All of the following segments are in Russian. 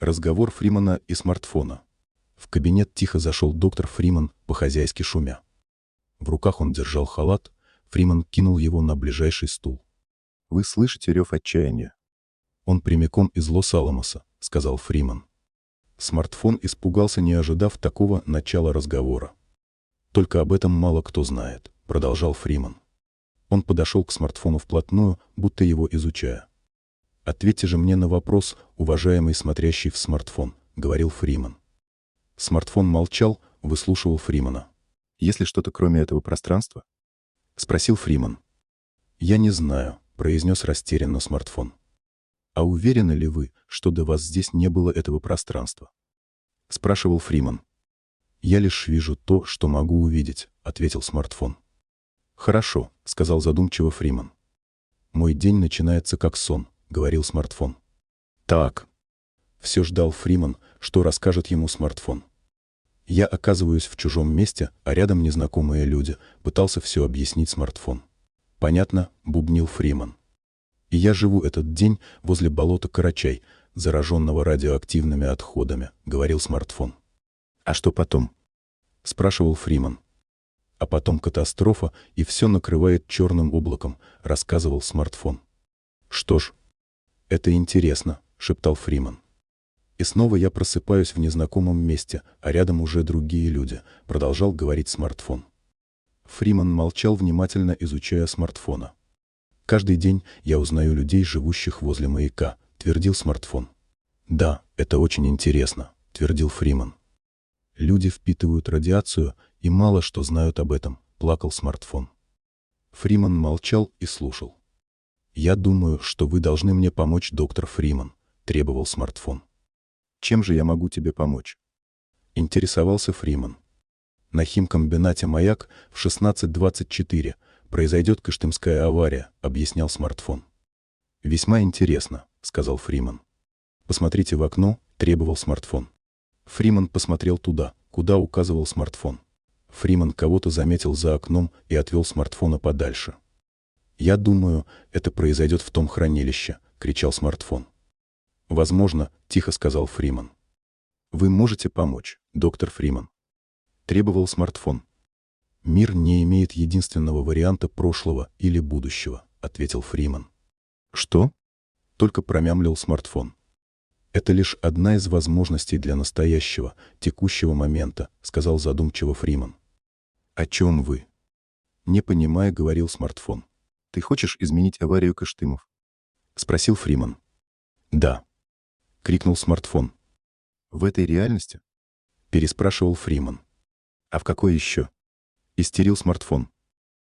Разговор Фримана и смартфона. В кабинет тихо зашел доктор Фриман, по-хозяйски шумя. В руках он держал халат, Фриман кинул его на ближайший стул. «Вы слышите рев отчаяния?» «Он прямиком из Лос-Аламоса», — сказал Фриман. Смартфон испугался, не ожидав такого начала разговора. «Только об этом мало кто знает», — продолжал Фриман. Он подошел к смартфону вплотную, будто его изучая. «Ответьте же мне на вопрос, уважаемый смотрящий в смартфон», — говорил Фриман. Смартфон молчал, выслушивал Фримана. «Есть ли что-то кроме этого пространства?» — спросил Фриман. «Я не знаю», — произнес растерянно смартфон. «А уверены ли вы, что до вас здесь не было этого пространства?» — спрашивал Фриман. «Я лишь вижу то, что могу увидеть», — ответил смартфон. «Хорошо», — сказал задумчиво Фриман. «Мой день начинается как сон», — говорил смартфон. «Так». Все ждал Фриман, что расскажет ему смартфон. Я оказываюсь в чужом месте, а рядом незнакомые люди, пытался все объяснить смартфон. «Понятно», — бубнил Фриман. «И я живу этот день возле болота Карачай, зараженного радиоактивными отходами», — говорил смартфон. «А что потом?» — спрашивал Фриман а потом катастрофа, и все накрывает черным облаком», — рассказывал смартфон. «Что ж, это интересно», — шептал Фриман. «И снова я просыпаюсь в незнакомом месте, а рядом уже другие люди», — продолжал говорить смартфон. Фриман молчал, внимательно изучая смартфона. «Каждый день я узнаю людей, живущих возле маяка», — твердил смартфон. «Да, это очень интересно», — твердил Фриман. Люди впитывают радиацию и мало что знают об этом, плакал смартфон. Фриман молчал и слушал. «Я думаю, что вы должны мне помочь, доктор Фриман», — требовал смартфон. «Чем же я могу тебе помочь?» Интересовался Фриман. На химкомбинате «Маяк» в 16.24 произойдет Кыштымская авария, объяснял смартфон. «Весьма интересно», — сказал Фриман. «Посмотрите в окно», — требовал смартфон. Фриман посмотрел туда, куда указывал смартфон. Фриман кого-то заметил за окном и отвел смартфона подальше. «Я думаю, это произойдет в том хранилище», — кричал смартфон. «Возможно», — тихо сказал Фриман. «Вы можете помочь, доктор Фриман?» Требовал смартфон. «Мир не имеет единственного варианта прошлого или будущего», — ответил Фриман. «Что?» — только промямлил смартфон. «Это лишь одна из возможностей для настоящего, текущего момента», — сказал задумчиво Фриман. «О чем вы?» Не понимая, говорил смартфон. «Ты хочешь изменить аварию Кыштымов?» — спросил Фриман. «Да», — крикнул смартфон. «В этой реальности?» — переспрашивал Фриман. «А в какой еще?» — истерил смартфон.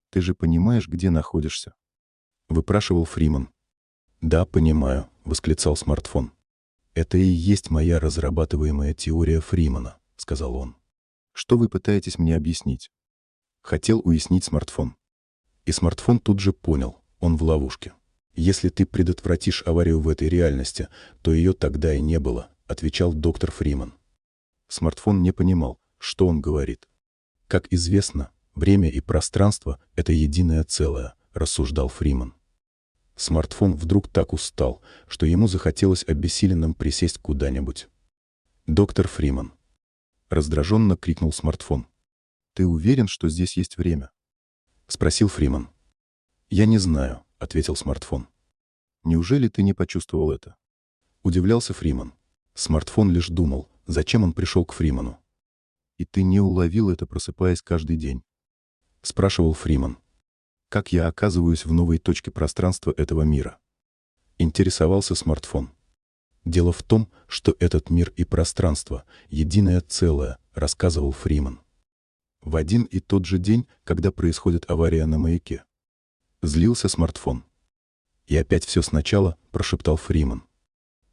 «Ты же понимаешь, где находишься?» — выпрашивал Фриман. «Да, понимаю», — восклицал смартфон. «Это и есть моя разрабатываемая теория Фримана», — сказал он. «Что вы пытаетесь мне объяснить?» Хотел уяснить смартфон. И смартфон тут же понял, он в ловушке. «Если ты предотвратишь аварию в этой реальности, то ее тогда и не было», — отвечал доктор Фриман. Смартфон не понимал, что он говорит. «Как известно, время и пространство — это единое целое», — рассуждал Фриман. Смартфон вдруг так устал, что ему захотелось обессиленным присесть куда-нибудь. «Доктор Фриман!» Раздраженно крикнул смартфон. «Ты уверен, что здесь есть время?» Спросил Фриман. «Я не знаю», — ответил смартфон. «Неужели ты не почувствовал это?» Удивлялся Фриман. Смартфон лишь думал, зачем он пришел к Фриману. «И ты не уловил это, просыпаясь каждый день?» Спрашивал Фриман как я оказываюсь в новой точке пространства этого мира. Интересовался смартфон. Дело в том, что этот мир и пространство — единое целое, рассказывал Фриман. В один и тот же день, когда происходит авария на маяке. Злился смартфон. И опять все сначала, прошептал Фриман.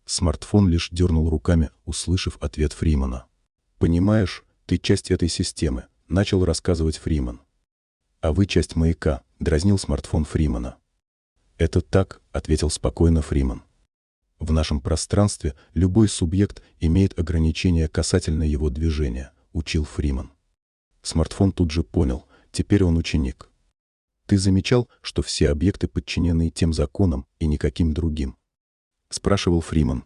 Смартфон лишь дернул руками, услышав ответ Фримана. «Понимаешь, ты часть этой системы», — начал рассказывать Фриман. «А вы часть маяка», — дразнил смартфон Фримана. «Это так», — ответил спокойно Фриман. «В нашем пространстве любой субъект имеет ограничения касательно его движения», — учил Фриман. Смартфон тут же понял, теперь он ученик. «Ты замечал, что все объекты подчинены тем законам и никаким другим?» — спрашивал Фриман.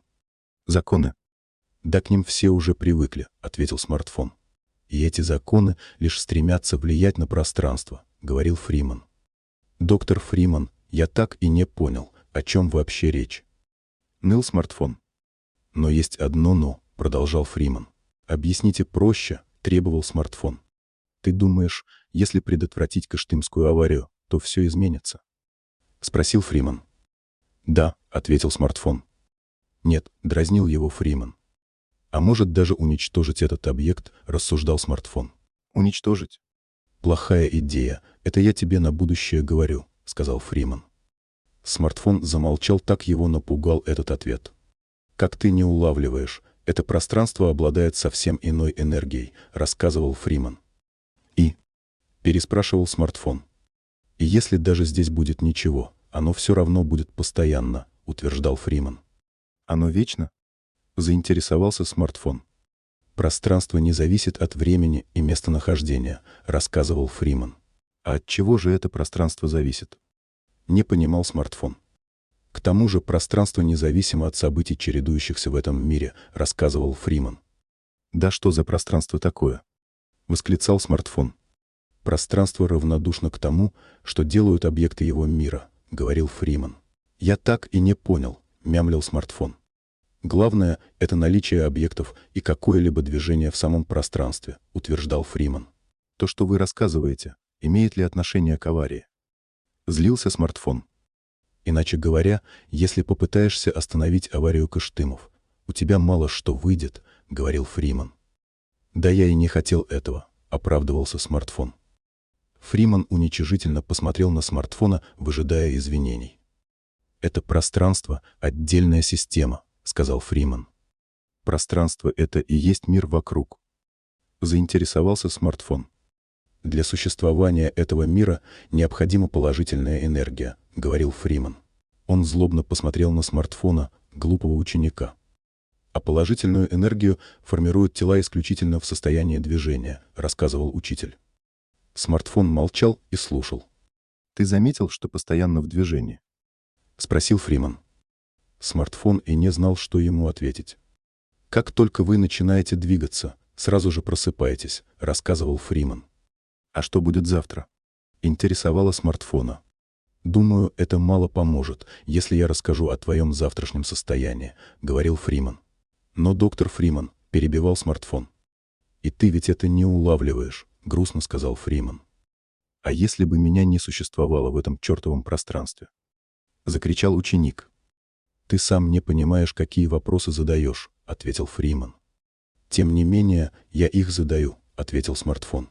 «Законы?» Да к ним все уже привыкли, ответил смартфон. И эти законы лишь стремятся влиять на пространство, говорил Фриман. Доктор Фриман, я так и не понял, о чем вообще речь. Ныл смартфон. Но есть одно «но», продолжал Фриман. Объясните проще, требовал смартфон. Ты думаешь, если предотвратить Кыштымскую аварию, то все изменится? Спросил Фриман. Да, ответил смартфон. Нет, дразнил его Фриман. А может даже уничтожить этот объект, рассуждал смартфон. Уничтожить? Плохая идея. Это я тебе на будущее говорю, сказал Фриман. Смартфон замолчал, так его напугал этот ответ. Как ты не улавливаешь, это пространство обладает совсем иной энергией, рассказывал Фриман. И? Переспрашивал смартфон. И если даже здесь будет ничего, оно все равно будет постоянно, утверждал Фриман. Оно вечно? Заинтересовался смартфон. Пространство не зависит от времени и местонахождения, рассказывал Фриман. А от чего же это пространство зависит? Не понимал смартфон. К тому же пространство независимо от событий, чередующихся в этом мире, рассказывал Фриман. «Да что за пространство такое?» — восклицал смартфон. «Пространство равнодушно к тому, что делают объекты его мира», — говорил Фриман. «Я так и не понял», — мямлил смартфон. «Главное — это наличие объектов и какое-либо движение в самом пространстве», — утверждал Фриман. «То, что вы рассказываете, имеет ли отношение к аварии?» Злился смартфон. Иначе говоря, если попытаешься остановить аварию Кыштымов, у тебя мало что выйдет, говорил Фриман. Да я и не хотел этого, оправдывался смартфон. Фриман уничижительно посмотрел на смартфона, выжидая извинений. «Это пространство — отдельная система», — сказал Фриман. «Пространство — это и есть мир вокруг». Заинтересовался смартфон. «Для существования этого мира необходима положительная энергия», — говорил Фриман. Он злобно посмотрел на смартфона глупого ученика. А положительную энергию формируют тела исключительно в состоянии движения, рассказывал учитель. Смартфон молчал и слушал. «Ты заметил, что постоянно в движении?» — спросил Фриман. Смартфон и не знал, что ему ответить. «Как только вы начинаете двигаться, сразу же просыпаетесь», — рассказывал Фриман. «А что будет завтра?» — интересовало смартфона. «Думаю, это мало поможет, если я расскажу о твоем завтрашнем состоянии», — говорил Фриман. Но доктор Фриман перебивал смартфон. «И ты ведь это не улавливаешь», — грустно сказал Фриман. «А если бы меня не существовало в этом чертовом пространстве?» — закричал ученик. «Ты сам не понимаешь, какие вопросы задаешь», — ответил Фриман. «Тем не менее, я их задаю», — ответил смартфон.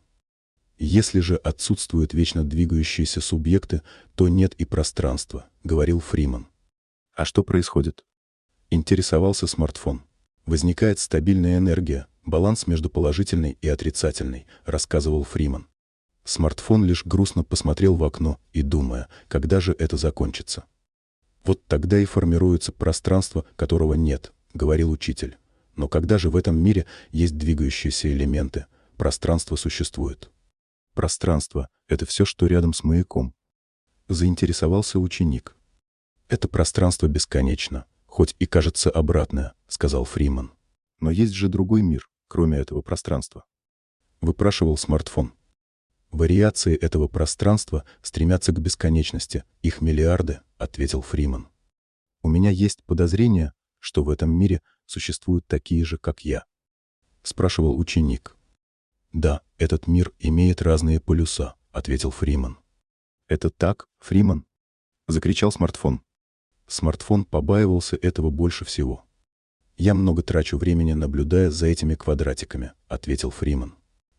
Если же отсутствуют вечно двигающиеся субъекты, то нет и пространства, говорил Фриман. А что происходит? Интересовался смартфон. Возникает стабильная энергия, баланс между положительной и отрицательной, рассказывал Фриман. Смартфон лишь грустно посмотрел в окно и думая, когда же это закончится. Вот тогда и формируется пространство, которого нет, говорил учитель. Но когда же в этом мире есть двигающиеся элементы, пространство существует. Пространство — это все, что рядом с маяком. Заинтересовался ученик. Это пространство бесконечно, хоть и кажется обратное, сказал Фриман. Но есть же другой мир, кроме этого пространства. Выпрашивал смартфон. Вариации этого пространства стремятся к бесконечности, их миллиарды, ответил Фриман. У меня есть подозрение, что в этом мире существуют такие же, как я. Спрашивал ученик. «Да, этот мир имеет разные полюса», — ответил Фриман. «Это так, Фриман?» — закричал смартфон. Смартфон побаивался этого больше всего. «Я много трачу времени, наблюдая за этими квадратиками», — ответил Фриман.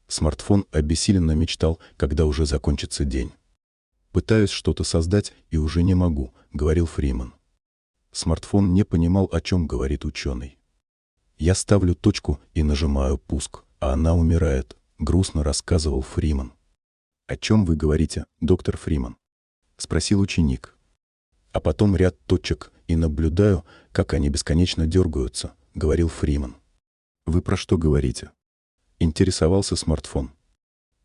Смартфон обессиленно мечтал, когда уже закончится день. «Пытаюсь что-то создать и уже не могу», — говорил Фриман. Смартфон не понимал, о чем говорит ученый. «Я ставлю точку и нажимаю пуск, а она умирает», грустно рассказывал Фриман. «О чем вы говорите, доктор Фриман?» — спросил ученик. «А потом ряд точек, и наблюдаю, как они бесконечно дергаются», — говорил Фриман. «Вы про что говорите?» — интересовался смартфон.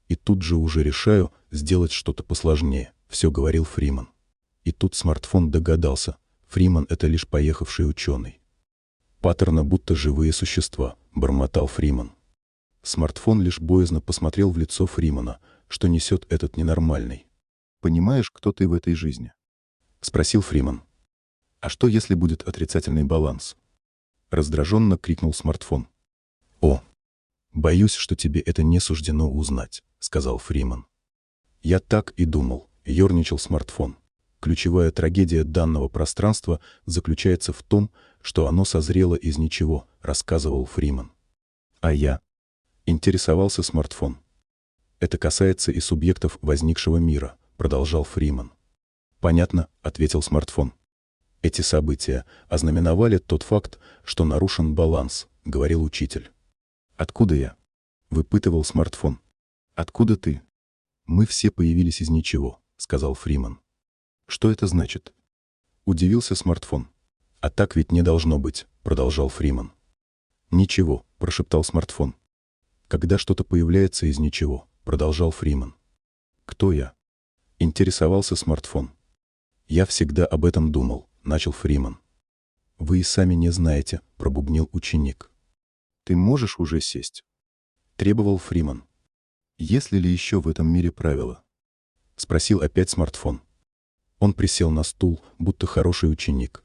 «И тут же уже решаю сделать что-то посложнее», — все говорил Фриман. И тут смартфон догадался. Фриман — это лишь поехавший ученый. Паттерна будто живые существа, бормотал Фриман. Смартфон лишь боязно посмотрел в лицо Фримана, что несет этот ненормальный. Понимаешь, кто ты в этой жизни? Спросил Фриман. А что, если будет отрицательный баланс? Раздраженно крикнул смартфон. О, боюсь, что тебе это не суждено узнать, сказал Фриман. Я так и думал, ерничал смартфон. Ключевая трагедия данного пространства заключается в том, что оно созрело из ничего, рассказывал Фриман. А я? Интересовался смартфон. Это касается и субъектов возникшего мира, продолжал Фриман. Понятно, ответил смартфон. Эти события ознаменовали тот факт, что нарушен баланс, говорил учитель. Откуда я? Выпытывал смартфон. Откуда ты? Мы все появились из ничего, сказал Фриман. Что это значит? Удивился смартфон. А так ведь не должно быть, продолжал Фриман. Ничего, прошептал смартфон. Когда что-то появляется из ничего, продолжал Фриман. Кто я? Интересовался смартфон. Я всегда об этом думал, начал Фриман. Вы и сами не знаете, пробубнил ученик. Ты можешь уже сесть? Требовал Фриман. Есть ли еще в этом мире правила? Спросил опять смартфон. Он присел на стул, будто хороший ученик.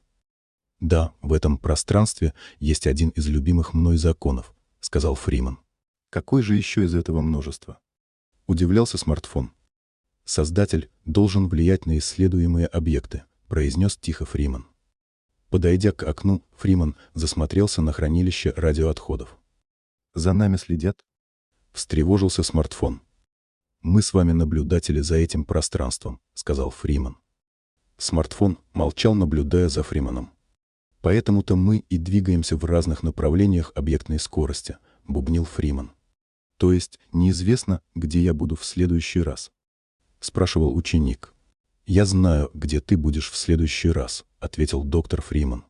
«Да, в этом пространстве есть один из любимых мной законов», — сказал Фриман. «Какой же еще из этого множества?» Удивлялся смартфон. «Создатель должен влиять на исследуемые объекты», — произнес тихо Фриман. Подойдя к окну, Фриман засмотрелся на хранилище радиоотходов. «За нами следят?» Встревожился смартфон. «Мы с вами наблюдатели за этим пространством», — сказал Фриман. Смартфон молчал, наблюдая за Фриманом. «Поэтому-то мы и двигаемся в разных направлениях объектной скорости», — бубнил Фриман. «То есть неизвестно, где я буду в следующий раз?» — спрашивал ученик. «Я знаю, где ты будешь в следующий раз», — ответил доктор Фриман.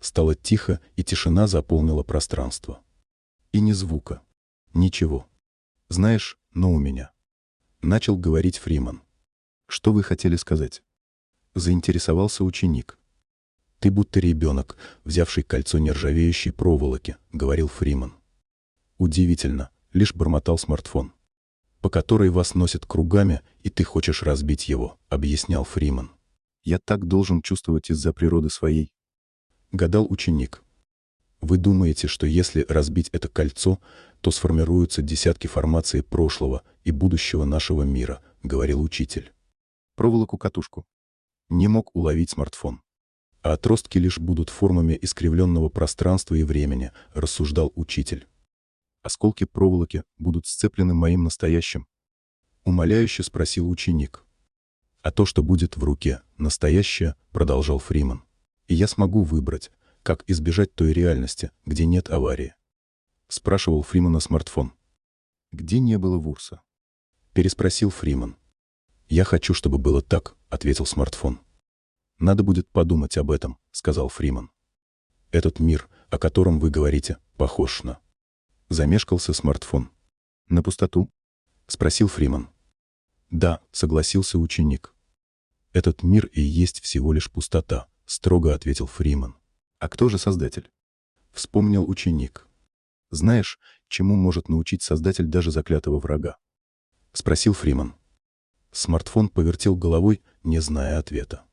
Стало тихо, и тишина заполнила пространство. И ни звука. Ничего. Знаешь, но у меня. Начал говорить Фриман. Что вы хотели сказать? заинтересовался ученик. «Ты будто ребенок, взявший кольцо нержавеющей проволоки», — говорил Фриман. «Удивительно», — лишь бормотал смартфон. «По которой вас носят кругами, и ты хочешь разбить его», — объяснял Фриман. «Я так должен чувствовать из-за природы своей», — гадал ученик. «Вы думаете, что если разбить это кольцо, то сформируются десятки формаций прошлого и будущего нашего мира», — говорил учитель. «Проволоку-катушку», не мог уловить смартфон. А отростки лишь будут формами искривленного пространства и времени, рассуждал учитель. Осколки проволоки будут сцеплены моим настоящим. Умоляюще спросил ученик. А то, что будет в руке, настоящее, продолжал Фриман. И я смогу выбрать, как избежать той реальности, где нет аварии. Спрашивал Фримана смартфон. Где не было Вурса? Переспросил Фриман. «Я хочу, чтобы было так», — ответил смартфон. «Надо будет подумать об этом», — сказал Фриман. «Этот мир, о котором вы говорите, похож на...» Замешкался смартфон. «На пустоту?» — спросил Фриман. «Да», — согласился ученик. «Этот мир и есть всего лишь пустота», — строго ответил Фриман. «А кто же создатель?» — вспомнил ученик. «Знаешь, чему может научить создатель даже заклятого врага?» — спросил Фриман. Смартфон повертел головой, не зная ответа.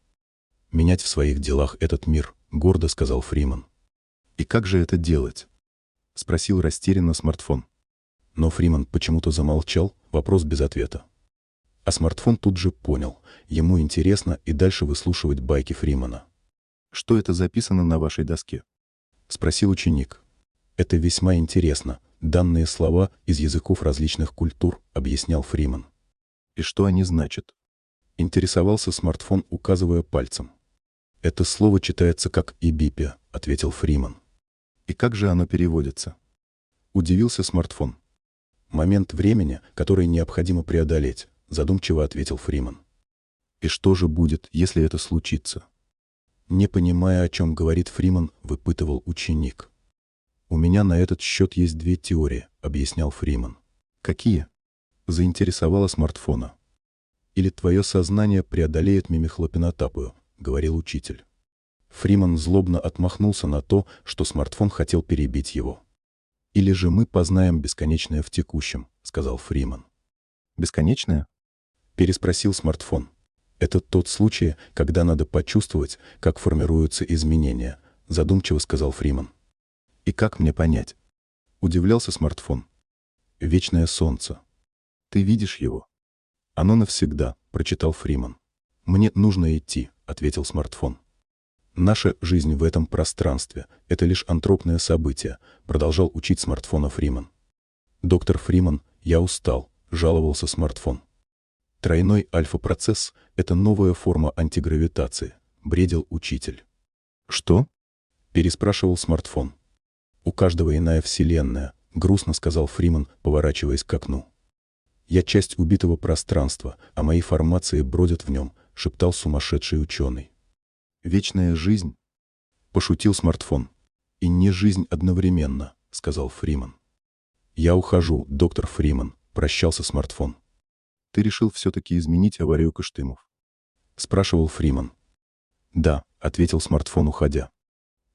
«Менять в своих делах этот мир», — гордо сказал Фриман. «И как же это делать?» — спросил растерянно смартфон. Но Фриман почему-то замолчал, вопрос без ответа. А смартфон тут же понял, ему интересно и дальше выслушивать байки Фримана. «Что это записано на вашей доске?» — спросил ученик. «Это весьма интересно. Данные слова из языков различных культур», — объяснял Фриман. И что они значат? Интересовался смартфон, указывая пальцем. Это слово читается как «ибипия», ответил Фриман. И как же оно переводится? Удивился смартфон. Момент времени, который необходимо преодолеть, задумчиво ответил Фриман. И что же будет, если это случится? Не понимая, о чем говорит Фриман, выпытывал ученик. «У меня на этот счет есть две теории», — объяснял Фриман. «Какие?» заинтересовала смартфона. «Или твое сознание преодолеет мимихлопинотапую», — говорил учитель. Фриман злобно отмахнулся на то, что смартфон хотел перебить его. «Или же мы познаем бесконечное в текущем», — сказал Фриман. «Бесконечное?» — переспросил смартфон. «Это тот случай, когда надо почувствовать, как формируются изменения», — задумчиво сказал Фриман. «И как мне понять?» — удивлялся смартфон. «Вечное солнце. Ты видишь его?» «Оно навсегда», — прочитал Фриман. «Мне нужно идти», — ответил смартфон. Наша жизнь в этом пространстве — это лишь антропное событие, продолжал учить смартфона Фриман. Доктор Фриман, я устал, жаловался смартфон. Тройной альфа-процесс — это новая форма антигравитации, бредил учитель. Что? переспрашивал смартфон. У каждого иная вселенная, грустно сказал Фриман, поворачиваясь к окну. Я часть убитого пространства, а мои формации бродят в нем, шептал сумасшедший ученый. Вечная жизнь? Пошутил смартфон. И не жизнь одновременно, сказал Фриман. Я ухожу, доктор Фриман, прощался смартфон. Ты решил все-таки изменить аварию Кыштымов? Спрашивал Фриман. Да, ответил смартфон, уходя.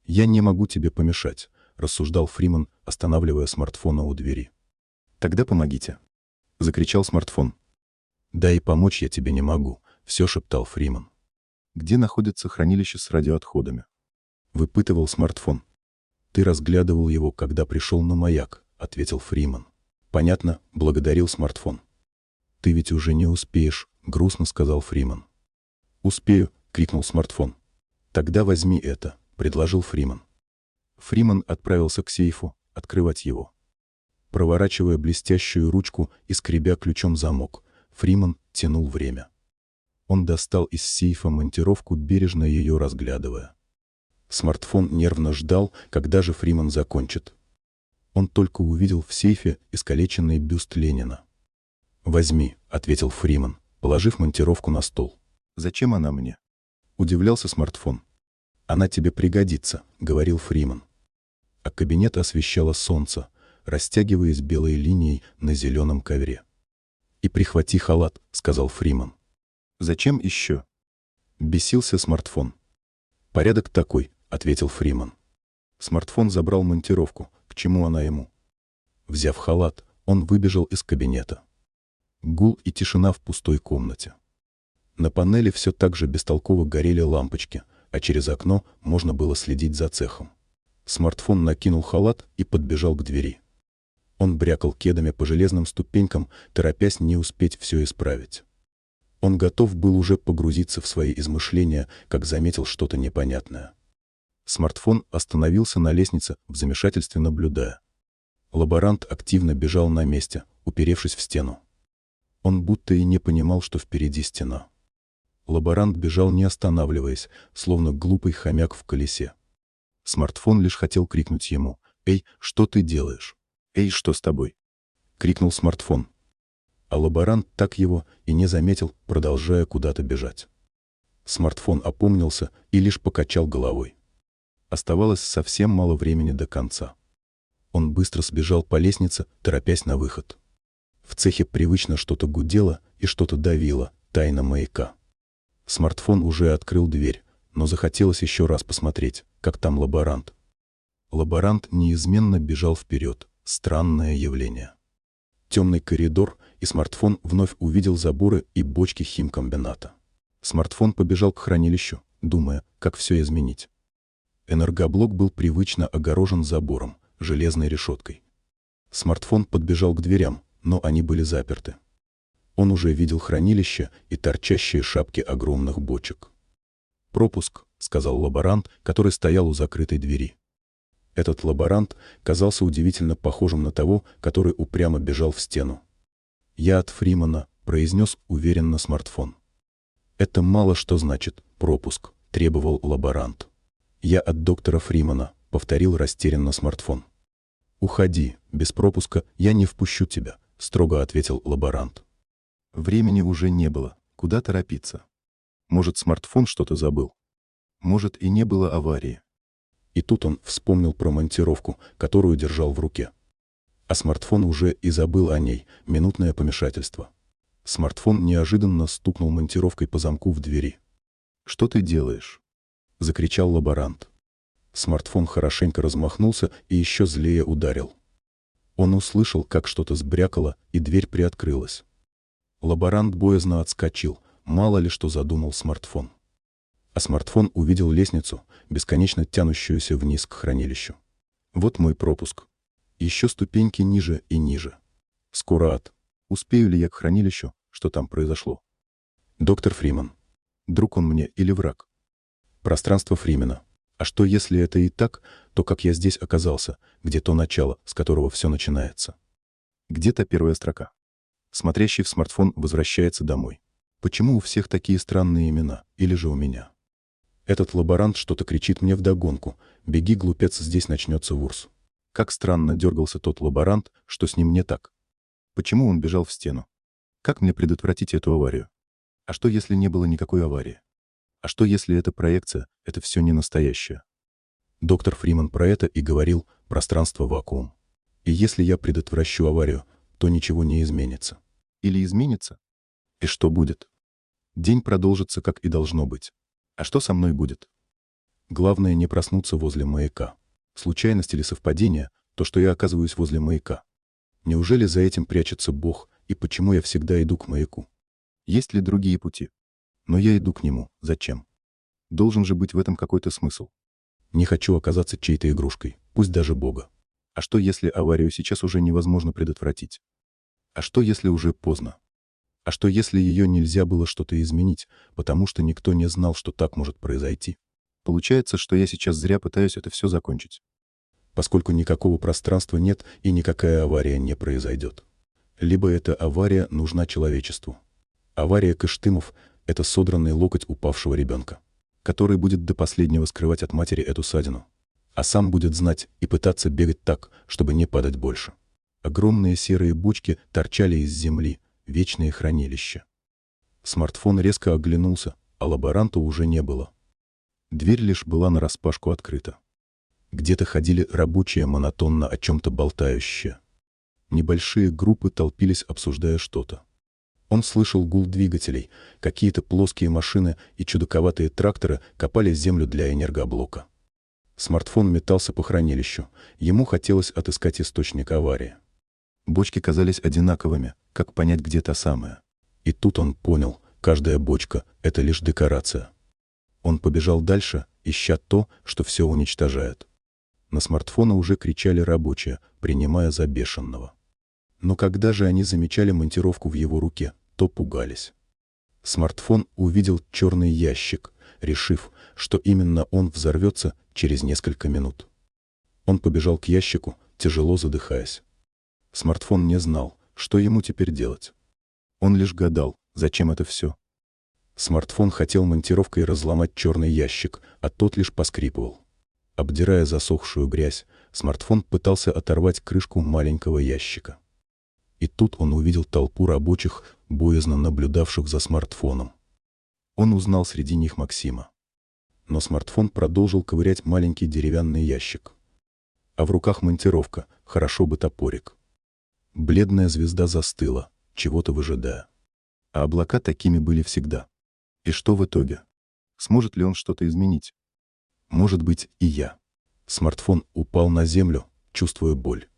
Я не могу тебе помешать, рассуждал Фриман, останавливая смартфона у двери. Тогда помогите. Закричал смартфон. Да и помочь я тебе не могу, все шептал Фриман. Где находится хранилище с радиоотходами? Выпытывал смартфон. Ты разглядывал его, когда пришел на маяк, ответил Фриман. Понятно, благодарил смартфон. Ты ведь уже не успеешь, грустно сказал Фриман. Успею, крикнул смартфон. Тогда возьми это, предложил Фриман. Фриман отправился к сейфу, открывать его. Проворачивая блестящую ручку и скребя ключом замок, Фриман тянул время. Он достал из сейфа монтировку, бережно ее разглядывая. Смартфон нервно ждал, когда же Фриман закончит. Он только увидел в сейфе искалеченный бюст Ленина. «Возьми», — ответил Фриман, положив монтировку на стол. «Зачем она мне?» — удивлялся смартфон. «Она тебе пригодится», — говорил Фриман. А кабинет освещало солнце, растягиваясь белой линией на зеленом ковре. «И прихвати халат», — сказал Фриман. Зачем еще? Бесился смартфон. Порядок такой, ответил Фриман. Смартфон забрал монтировку, к чему она ему. Взяв халат, он выбежал из кабинета. Гул и тишина в пустой комнате. На панели все так же бестолково горели лампочки, а через окно можно было следить за цехом. Смартфон накинул халат и подбежал к двери. Он брякал кедами по железным ступенькам, торопясь не успеть все исправить. Он готов был уже погрузиться в свои измышления, как заметил что-то непонятное. Смартфон остановился на лестнице, в замешательстве наблюдая. Лаборант активно бежал на месте, уперевшись в стену. Он будто и не понимал, что впереди стена. Лаборант бежал не останавливаясь, словно глупый хомяк в колесе. Смартфон лишь хотел крикнуть ему «Эй, что ты делаешь? Эй, что с тобой?» — крикнул смартфон а лаборант так его и не заметил, продолжая куда-то бежать. Смартфон опомнился и лишь покачал головой. Оставалось совсем мало времени до конца. Он быстро сбежал по лестнице, торопясь на выход. В цехе привычно что-то гудело и что-то давило, тайна маяка. Смартфон уже открыл дверь, но захотелось еще раз посмотреть, как там лаборант. Лаборант неизменно бежал вперед. Странное явление. Темный коридор, и смартфон вновь увидел заборы и бочки химкомбината. Смартфон побежал к хранилищу, думая, как все изменить. Энергоблок был привычно огорожен забором, железной решеткой. Смартфон подбежал к дверям, но они были заперты. Он уже видел хранилище и торчащие шапки огромных бочек. «Пропуск», — сказал лаборант, который стоял у закрытой двери. Этот лаборант казался удивительно похожим на того, который упрямо бежал в стену. «Я от Фримана», — произнес уверенно смартфон. «Это мало что значит, пропуск», — требовал лаборант. «Я от доктора Фримана», — повторил растерянно смартфон. «Уходи, без пропуска я не впущу тебя», — строго ответил лаборант. Времени уже не было, куда торопиться. Может, смартфон что-то забыл? Может, и не было аварии. И тут он вспомнил про монтировку, которую держал в руке. А смартфон уже и забыл о ней, минутное помешательство. Смартфон неожиданно стукнул монтировкой по замку в двери. «Что ты делаешь?» — закричал лаборант. Смартфон хорошенько размахнулся и еще злее ударил. Он услышал, как что-то сбрякало, и дверь приоткрылась. Лаборант боязно отскочил, мало ли что задумал смартфон. А смартфон увидел лестницу, бесконечно тянущуюся вниз к хранилищу. Вот мой пропуск. Еще ступеньки ниже и ниже. Скоро ад. Успею ли я к хранилищу, что там произошло? Доктор Фриман. Друг он мне или враг? Пространство Фримена. А что, если это и так, то как я здесь оказался, где то начало, с которого все начинается? Где то первая строка? Смотрящий в смартфон возвращается домой. Почему у всех такие странные имена? Или же у меня? Этот лаборант что-то кричит мне вдогонку. «Беги, глупец, здесь начнется вурс». Как странно дергался тот лаборант, что с ним не так. Почему он бежал в стену? Как мне предотвратить эту аварию? А что, если не было никакой аварии? А что, если эта проекция — это все не настоящее? Доктор Фриман про это и говорил «пространство вакуум». И если я предотвращу аварию, то ничего не изменится. Или изменится? И что будет? День продолжится, как и должно быть. А что со мной будет? Главное не проснуться возле маяка. Случайность или совпадение — то, что я оказываюсь возле маяка. Неужели за этим прячется Бог, и почему я всегда иду к маяку? Есть ли другие пути? Но я иду к нему. Зачем? Должен же быть в этом какой-то смысл. Не хочу оказаться чьей-то игрушкой, пусть даже Бога. А что, если аварию сейчас уже невозможно предотвратить? А что, если уже поздно? А что, если ее нельзя было что-то изменить, потому что никто не знал, что так может произойти? Получается, что я сейчас зря пытаюсь это все закончить. Поскольку никакого пространства нет и никакая авария не произойдет. Либо эта авария нужна человечеству. Авария Кыштымов — это содранный локоть упавшего ребенка, который будет до последнего скрывать от матери эту садину, а сам будет знать и пытаться бегать так, чтобы не падать больше. Огромные серые бочки торчали из земли, вечные хранилища. Смартфон резко оглянулся, а лаборанта уже не было. Дверь лишь была нараспашку открыта. Где-то ходили рабочие монотонно о чем-то болтающие. Небольшие группы толпились, обсуждая что-то. Он слышал гул двигателей, какие-то плоские машины и чудаковатые тракторы копали землю для энергоблока. Смартфон метался по хранилищу. Ему хотелось отыскать источник аварии. Бочки казались одинаковыми, как понять, где та самая. И тут он понял, каждая бочка — это лишь декорация. Он побежал дальше, ища то, что все уничтожает. На смартфоны уже кричали рабочие, принимая за бешеного. Но когда же они замечали монтировку в его руке, то пугались. Смартфон увидел черный ящик, решив, что именно он взорвется через несколько минут. Он побежал к ящику, тяжело задыхаясь. Смартфон не знал, что ему теперь делать. Он лишь гадал, зачем это все. Смартфон хотел монтировкой разломать черный ящик, а тот лишь поскрипывал. Обдирая засохшую грязь, смартфон пытался оторвать крышку маленького ящика. И тут он увидел толпу рабочих, боязно наблюдавших за смартфоном. Он узнал среди них Максима. Но смартфон продолжил ковырять маленький деревянный ящик. А в руках монтировка, хорошо бы топорик. Бледная звезда застыла, чего-то выжидая. А облака такими были всегда. И что в итоге? Сможет ли он что-то изменить? Может быть, и я. Смартфон упал на землю, чувствуя боль.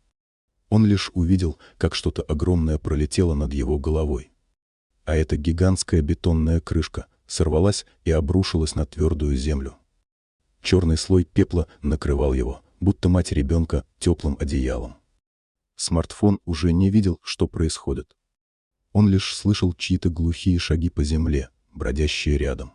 Он лишь увидел, как что-то огромное пролетело над его головой. А эта гигантская бетонная крышка сорвалась и обрушилась на твердую землю. Черный слой пепла накрывал его, будто мать ребенка теплым одеялом. Смартфон уже не видел, что происходит. Он лишь слышал чьи-то глухие шаги по земле, бродящие рядом.